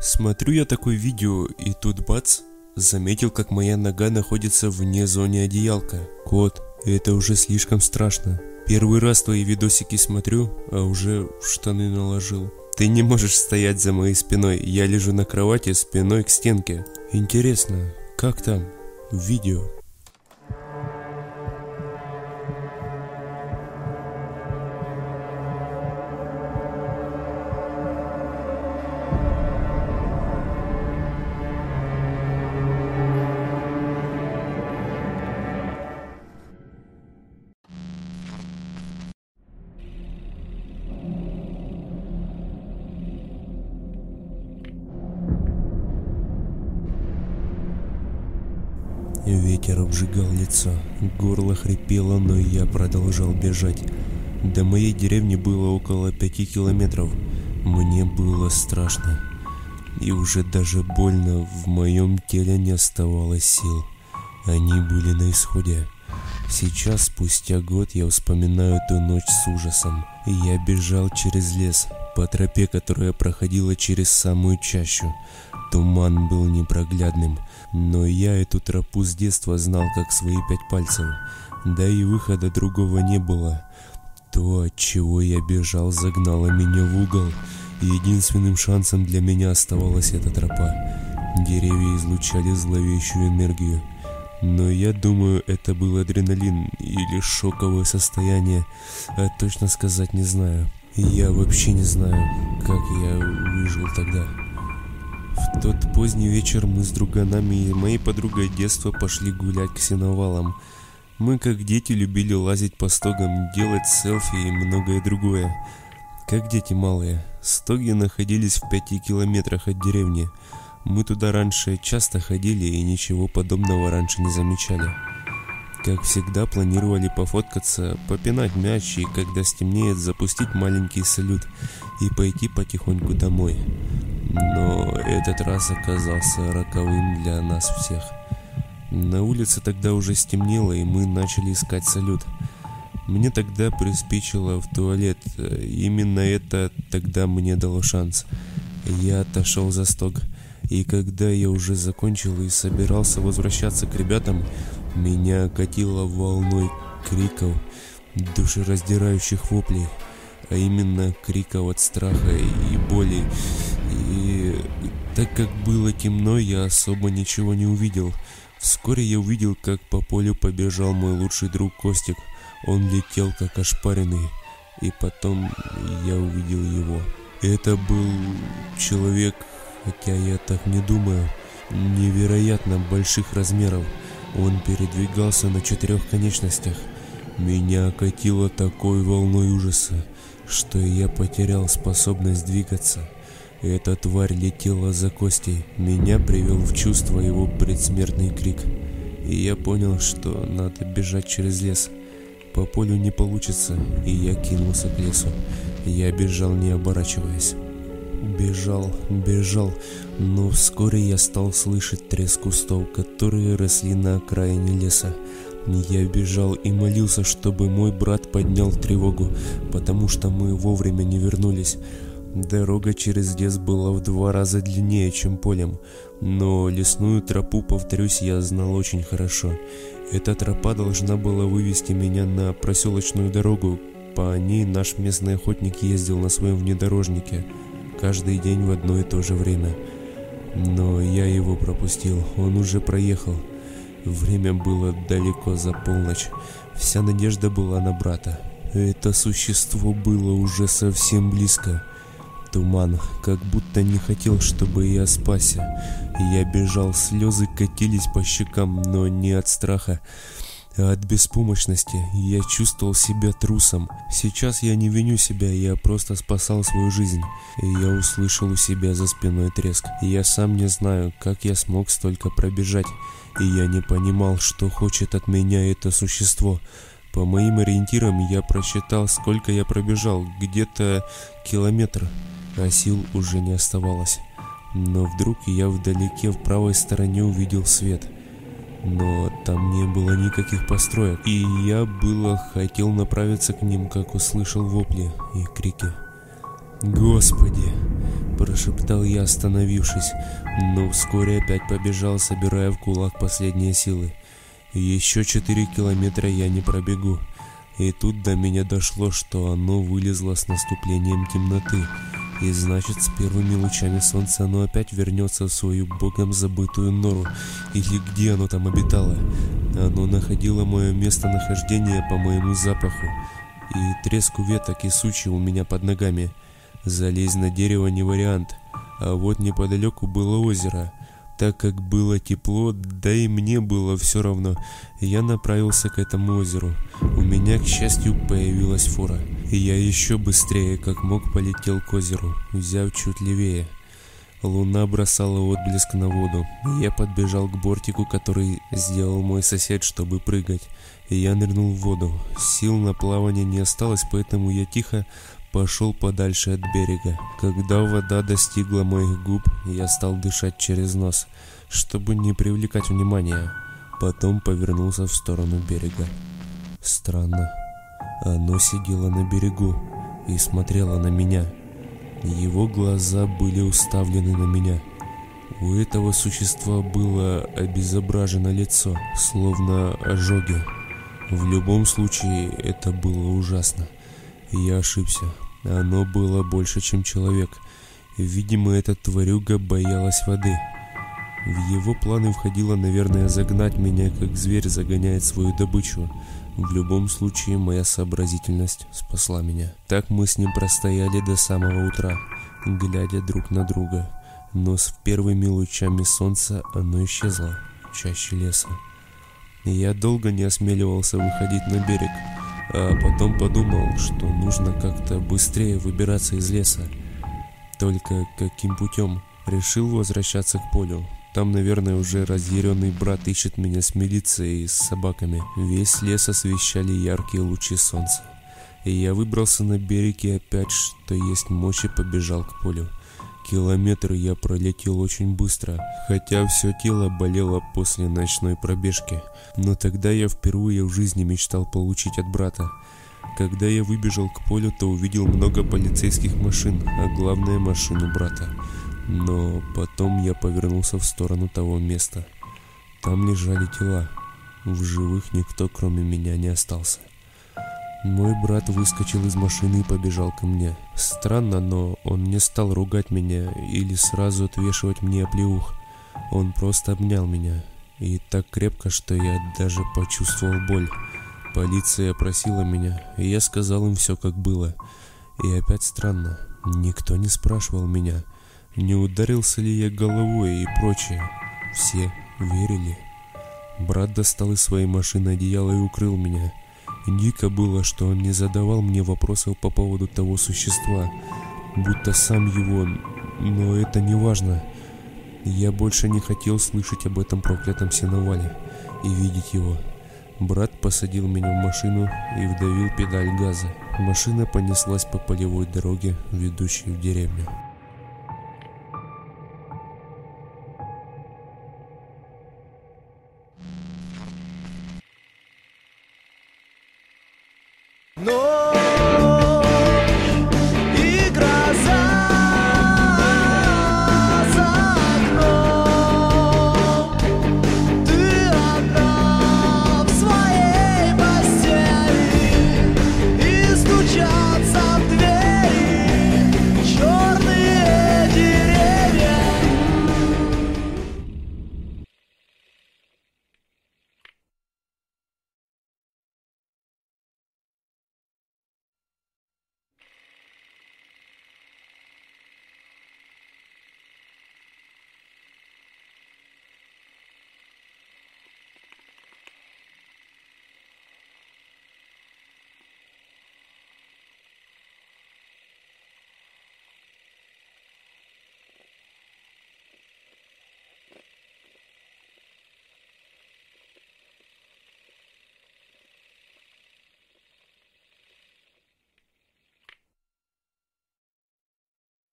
Смотрю я такое видео, и тут бац, заметил, как моя нога находится вне зоны одеялка. Кот, это уже слишком страшно. Первый раз твои видосики смотрю, а уже штаны наложил. Ты не можешь стоять за моей спиной, я лежу на кровати спиной к стенке. Интересно, как там? Видео. Ветер обжигал лицо, горло хрипело, но я продолжал бежать. До моей деревни было около пяти километров. Мне было страшно. И уже даже больно в моем теле не оставалось сил. Они были на исходе. Сейчас, спустя год, я вспоминаю эту ночь с ужасом. Я бежал через лес, по тропе, которая проходила через самую чащу. Туман был непроглядным, но я эту тропу с детства знал как свои пять пальцев. Да и выхода другого не было. То, от чего я бежал, загнало меня в угол. Единственным шансом для меня оставалась эта тропа. Деревья излучали зловещую энергию. Но я думаю, это был адреналин или шоковое состояние, а точно сказать не знаю. Я вообще не знаю, как я выжил тогда. В тот поздний вечер мы с друганами и моей подругой детства пошли гулять к сеновалам. Мы, как дети, любили лазить по стогам, делать селфи и многое другое. Как дети малые. Стоги находились в пяти километрах от деревни. Мы туда раньше часто ходили и ничего подобного раньше не замечали. Как всегда, планировали пофоткаться, попинать мяч и, когда стемнеет, запустить маленький салют и пойти потихоньку домой. Но этот раз оказался роковым для нас всех. На улице тогда уже стемнело, и мы начали искать салют. Мне тогда приспичило в туалет. Именно это тогда мне дало шанс. Я отошел за сток. И когда я уже закончил и собирался возвращаться к ребятам, меня окатило волной криков, душераздирающих воплей, а именно криков от страха и боли. И так как было темно, я особо ничего не увидел. Вскоре я увидел, как по полю побежал мой лучший друг Костик. Он летел как ошпаренный, и потом я увидел его. Это был человек, хотя я так не думаю, невероятно больших размеров. Он передвигался на четырех конечностях. Меня окатило такой волной ужаса, что я потерял способность двигаться. Эта тварь летела за Костей. Меня привел в чувство его предсмертный крик. И я понял, что надо бежать через лес. По полю не получится, и я кинулся к лесу. Я бежал, не оборачиваясь. Бежал, бежал, но вскоре я стал слышать треск кустов, которые росли на окраине леса. Я бежал и молился, чтобы мой брат поднял тревогу, потому что мы вовремя не вернулись. Дорога через лес была в два раза длиннее, чем полем, но лесную тропу, повторюсь, я знал очень хорошо. Эта тропа должна была вывести меня на проселочную дорогу, по ней наш местный охотник ездил на своем внедорожнике – каждый день в одно и то же время. Но я его пропустил, он уже проехал. Время было далеко за полночь. Вся надежда была на брата. Это существо было уже совсем близко. Туман, как будто не хотел, чтобы я спасся. Я бежал, слезы катились по щекам, но не от страха, от беспомощности я чувствовал себя трусом. Сейчас я не виню себя, я просто спасал свою жизнь. И я услышал у себя за спиной треск. Я сам не знаю, как я смог столько пробежать. И я не понимал, что хочет от меня это существо. По моим ориентирам я просчитал, сколько я пробежал. Где-то километр. А сил уже не оставалось. Но вдруг я вдалеке в правой стороне увидел свет – но там не было никаких построек, и я было хотел направиться к ним, как услышал вопли и крики. Господи, Прошептал я, остановившись, но вскоре опять побежал, собирая в кулак последние силы. Еще четыре километра я не пробегу. И тут до меня дошло, что оно вылезло с наступлением темноты. И значит, с первыми лучами солнца оно опять вернется в свою богом забытую нору. Или где оно там обитало. Оно находило мое местонахождение по моему запаху. И треску веток и сучи у меня под ногами. Залезть на дерево не вариант. А вот неподалеку было озеро. Так как было тепло, да и мне было все равно, я направился к этому озеру. У меня, к счастью, появилась фура. Я еще быстрее, как мог, полетел к озеру, взяв чуть левее. Луна бросала отблеск на воду. Я подбежал к бортику, который сделал мой сосед, чтобы прыгать. Я нырнул в воду. Сил на плавание не осталось, поэтому я тихо пошел подальше от берега. Когда вода достигла моих губ, я стал дышать через нос, чтобы не привлекать внимания. Потом повернулся в сторону берега. Странно. Оно сидело на берегу и смотрело на меня. Его глаза были уставлены на меня. У этого существа было обезображено лицо, словно ожоги. В любом случае, это было ужасно. Я ошибся. Оно было больше, чем человек. Видимо, эта тварюга боялась воды. В его планы входило, наверное, загнать меня, как зверь загоняет свою добычу. В любом случае, моя сообразительность спасла меня. Так мы с ним простояли до самого утра, глядя друг на друга. Но с первыми лучами солнца оно исчезло чаще леса. Я долго не осмеливался выходить на берег, а потом подумал, что нужно как-то быстрее выбираться из леса. Только каким путем? Решил возвращаться к полю. Там, наверное, уже разъяренный брат ищет меня с милицией и с собаками. Весь лес освещали яркие лучи солнца. И я выбрался на берег и опять, что есть мочи, побежал к полю. Километр я пролетел очень быстро, хотя все тело болело после ночной пробежки. Но тогда я впервые в жизни мечтал получить от брата. Когда я выбежал к полю, то увидел много полицейских машин, а главное машину брата. Но потом я повернулся в сторону того места. Там лежали тела. В живых никто, кроме меня, не остался. Мой брат выскочил из машины и побежал ко мне. Странно, но он не стал ругать меня или сразу отвешивать мне оплеух. Он просто обнял меня. И так крепко, что я даже почувствовал боль. Полиция просила меня, и я сказал им все как было. И опять странно, никто не спрашивал меня, не ударился ли я головой и прочее. Все верили. Брат достал из своей машины одеяло и укрыл меня. Дико было, что он не задавал мне вопросов по поводу того существа, будто сам его, но это не важно. Я больше не хотел слышать об этом проклятом сеновале и видеть его. Брат посадил меня в машину и вдавил педаль газа. Машина понеслась по полевой дороге, ведущей в деревню.